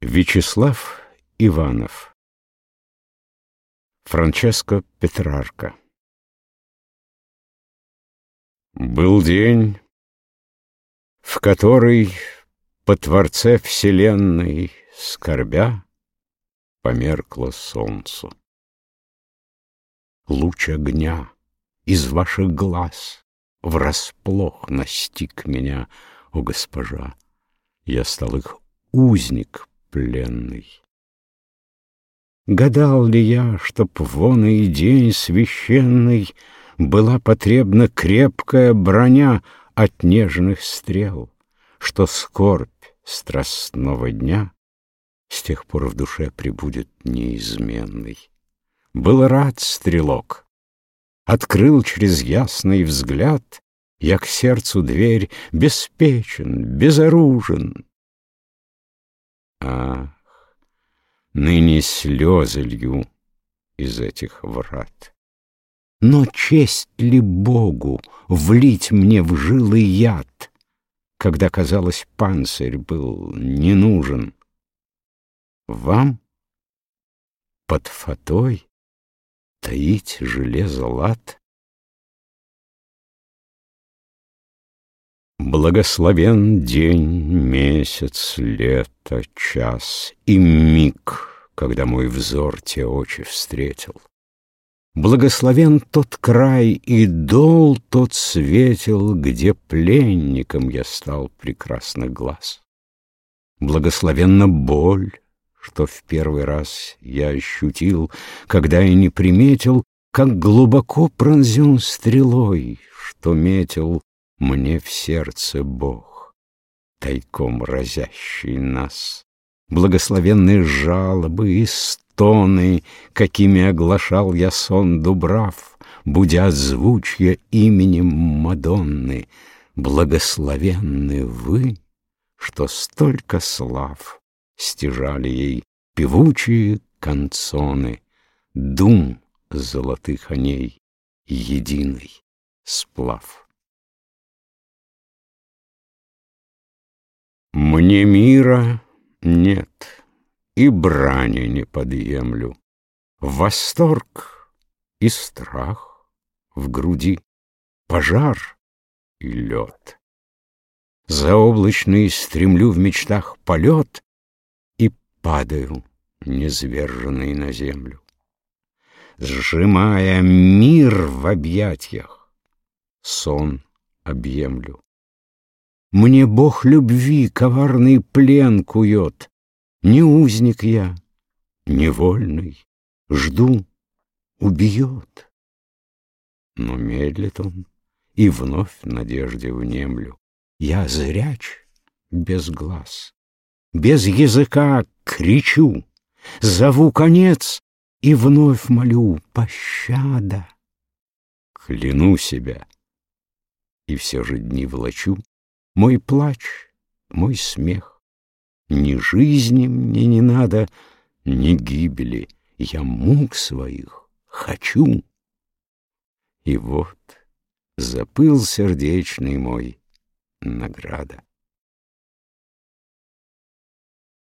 Вячеслав Иванов Франческо Петрарка Был день, в который по Творце Вселенной скорбя померкло солнцу. Луч огня из ваших глаз Врасплох настиг меня, о госпожа. Я стал их узник пленный. Гадал ли я, чтоб вон и день священный Была потребна крепкая броня от нежных стрел, Что скорбь страстного дня С тех пор в душе прибудет неизменный. Был рад стрелок, открыл через ясный взгляд Я к сердцу дверь беспечен, безоружен, Ах, ныне слезы лью из этих врат. Но честь ли Богу влить мне в жилы яд, Когда, казалось, панцирь был не нужен? Вам под фатой таить железо лад? Благословен день, месяц, лето, час и миг, Когда мой взор те очи встретил. Благословен тот край и дол тот светил, Где пленником я стал прекрасных глаз. Благословенна боль, что в первый раз я ощутил, Когда я не приметил, как глубоко пронзен стрелой, Что метил мне в сердце Бог, тайком разящий нас, Благословенные жалобы и стоны, Какими оглашал я сон Дубрав, Будя звучья именем Мадонны, Благословенны вы, что столько слав Стяжали ей певучие канцоны, Дум золотых о ней единый сплав. Мне мира нет, и брани не подъемлю. Восторг и страх в груди, пожар и лед. Заоблачный стремлю в мечтах полет И падаю, низверженный на землю. Сжимая мир в объятиях, сон объемлю. Мне Бог любви коварный плен кует. Не узник я, невольный, жду, убьет. Но медлит он, и вновь надежде внемлю. Я зряч без глаз, без языка кричу, Зову конец и вновь молю пощада. Кляну себя, и все же дни влачу, мой плач, мой смех. Ни жизни мне не надо, ни гибели. Я мук своих хочу. И вот запыл сердечный мой награда.